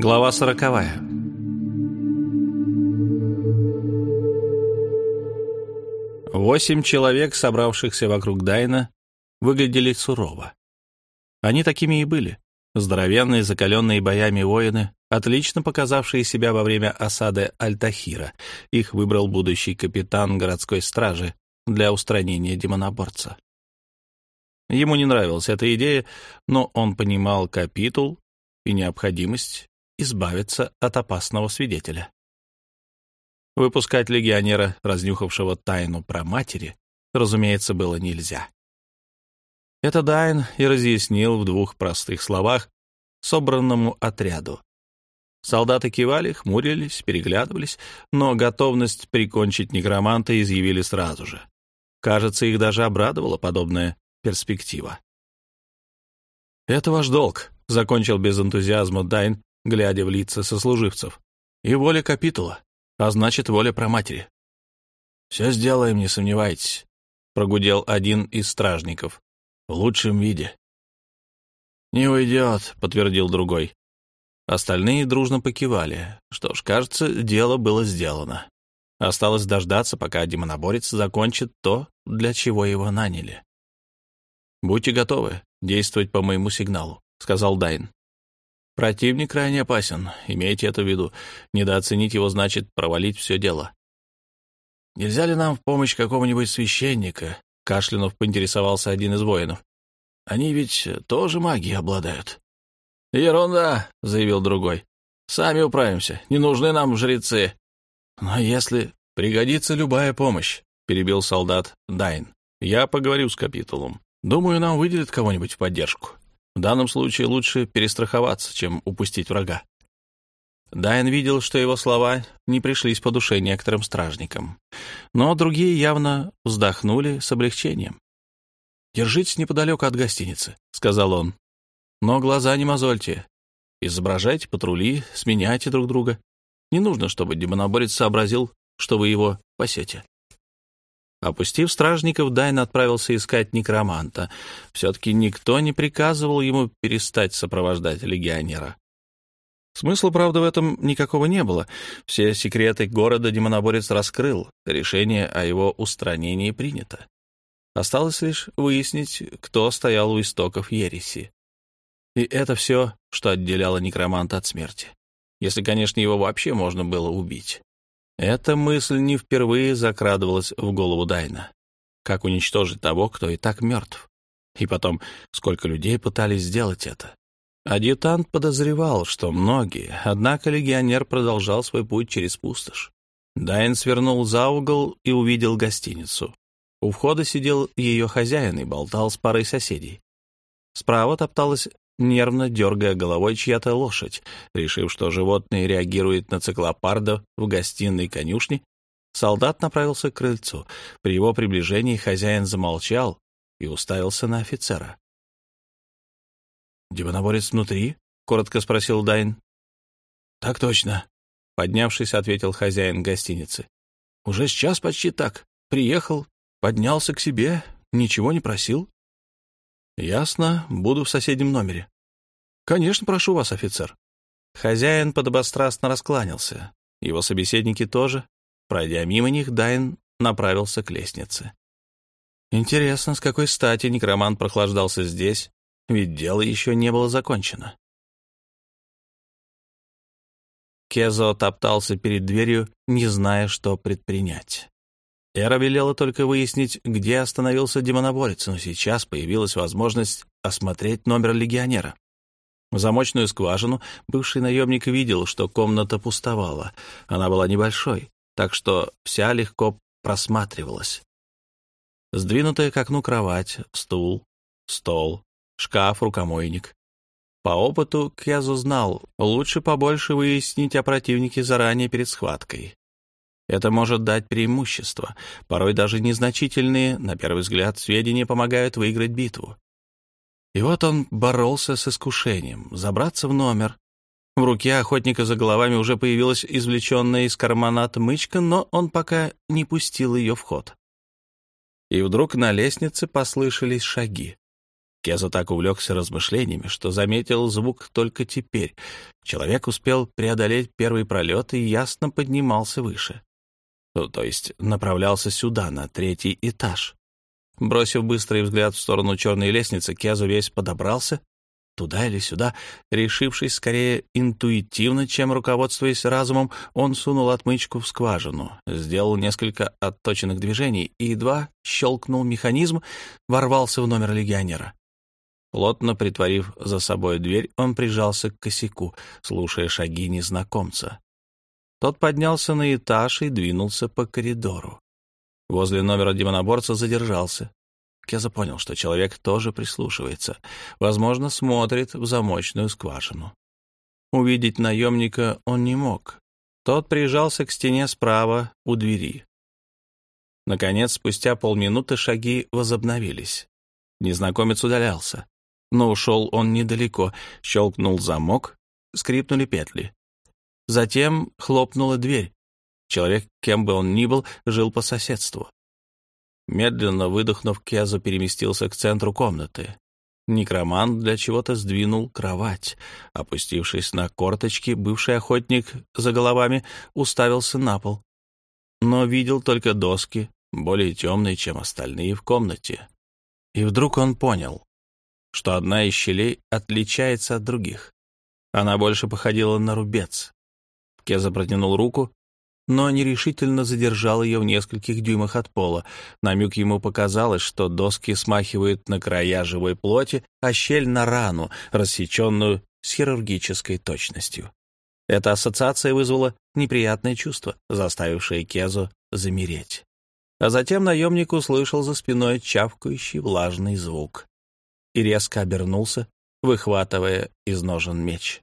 Глава сороковая. Восемь человек, собравшихся вокруг Дайна, выглядели сурово. Они такими и были. Здоровенные, закаленные боями воины, отлично показавшие себя во время осады Альтахира. Их выбрал будущий капитан городской стражи для устранения демоноборца. Ему не нравилась эта идея, но он понимал капитул и необходимость избавиться от опасного свидетеля. Выпускать легионера, разнюхавшего тайну про матери, разумеется, было нельзя. Это Дайн и разъяснил в двух простых словах собранному отряду. Солдаты кивали, хмурились, переглядывались, но готовность прикончить некроманта изъявили сразу же. Кажется, их даже обрадовала подобная перспектива. «Это ваш долг», — закончил без энтузиазма Дайн, глядя в лица сослуживцев. «И воля капитула, а значит, воля про матери. «Все сделаем, не сомневайтесь», — прогудел один из стражников. «В лучшем виде». «Не уйдет», — подтвердил другой. Остальные дружно покивали. Что ж, кажется, дело было сделано. Осталось дождаться, пока демоноборец закончит то, для чего его наняли. «Будьте готовы действовать по моему сигналу», — сказал Дайн. Противник крайне опасен, имейте это в виду. Недооценить его значит провалить все дело. Нельзя ли нам в помощь какого-нибудь священника? Кашлянув поинтересовался один из воинов. Они ведь тоже магией обладают. Ерунда, заявил другой. Сами управимся, не нужны нам жрецы. Но если пригодится любая помощь, перебил солдат Дайн. Я поговорю с капитулом. Думаю, нам выделят кого-нибудь в поддержку. В данном случае лучше перестраховаться, чем упустить врага. Дайн видел, что его слова не пришлись по душе некоторым стражникам, но другие явно вздохнули с облегчением. «Держитесь неподалеку от гостиницы», — сказал он. «Но глаза не мозольте. Изображайте патрули, сменяйте друг друга. Не нужно, чтобы демоноборец сообразил, что вы его пасете. Опустив стражников, Дайн отправился искать некроманта. Все-таки никто не приказывал ему перестать сопровождать легионера. Смысла, правда, в этом никакого не было. Все секреты города демоноборец раскрыл, решение о его устранении принято. Осталось лишь выяснить, кто стоял у истоков ереси. И это все, что отделяло некроманта от смерти. Если, конечно, его вообще можно было убить. Эта мысль не впервые закрадывалась в голову Дайна. Как уничтожить того, кто и так мертв? И потом, сколько людей пытались сделать это? Адъютант подозревал, что многие, однако легионер продолжал свой путь через пустошь. Дайн свернул за угол и увидел гостиницу. У входа сидел ее хозяин и болтал с парой соседей. Справа топталась нервно дергая головой чья-то лошадь. Решив, что животное реагирует на циклопарда в гостиной конюшни, солдат направился к крыльцу. При его приближении хозяин замолчал и уставился на офицера. «Демоноборец внутри?» — коротко спросил Дайн. «Так точно», — поднявшись, ответил хозяин гостиницы. «Уже сейчас почти так. Приехал, поднялся к себе, ничего не просил. «Ясно. Буду в соседнем номере». «Конечно, прошу вас, офицер». Хозяин подобострастно раскланялся. Его собеседники тоже. Пройдя мимо них, Дайн направился к лестнице. Интересно, с какой стати некромант прохлаждался здесь, ведь дело еще не было закончено. Кезо топтался перед дверью, не зная, что предпринять. Эра велела только выяснить, где остановился демоноборец, но сейчас появилась возможность осмотреть номер легионера. В замочную скважину бывший наемник видел, что комната пустовала. Она была небольшой, так что вся легко просматривалась. Сдвинутая к окну кровать, стул, стол, шкаф, рукомойник. По опыту Кьязу знал, лучше побольше выяснить о противнике заранее перед схваткой. Это может дать преимущество. Порой даже незначительные, на первый взгляд, сведения помогают выиграть битву. И вот он боролся с искушением забраться в номер. В руке охотника за головами уже появилась извлеченная из кармана отмычка, но он пока не пустил ее в ход. И вдруг на лестнице послышались шаги. Кеза так увлекся размышлениями, что заметил звук только теперь. Человек успел преодолеть первый пролет и ясно поднимался выше. То есть направлялся сюда, на третий этаж. Бросив быстрый взгляд в сторону черной лестницы, Кезу весь подобрался, туда или сюда. Решившись скорее интуитивно, чем руководствуясь разумом, он сунул отмычку в скважину, сделал несколько отточенных движений и едва щелкнул механизм, ворвался в номер легионера. Плотно притворив за собой дверь, он прижался к косяку, слушая шаги незнакомца. Тот поднялся на этаж и двинулся по коридору. Возле номера демоноборца задержался. Кеза понял, что человек тоже прислушивается. Возможно, смотрит в замочную скважину. Увидеть наемника он не мог. Тот прижался к стене справа у двери. Наконец, спустя полминуты шаги возобновились. Незнакомец удалялся. Но ушел он недалеко. Щелкнул замок, скрипнули петли. Затем хлопнула дверь. Человек, кем бы он ни был, жил по соседству. Медленно выдохнув, Кезу переместился к центру комнаты. Некромант для чего-то сдвинул кровать. Опустившись на корточки, бывший охотник за головами уставился на пол. Но видел только доски, более темные, чем остальные в комнате. И вдруг он понял что одна из щелей отличается от других. Она больше походила на рубец. Кеза протянул руку, но нерешительно задержал ее в нескольких дюймах от пола. На миг ему показалось, что доски смахивают на края живой плоти, а щель на рану, рассеченную с хирургической точностью. Эта ассоциация вызвала неприятное чувство, заставившее Кезу замереть. А затем наемник услышал за спиной чавкающий влажный звук и резко обернулся, выхватывая из ножен меч.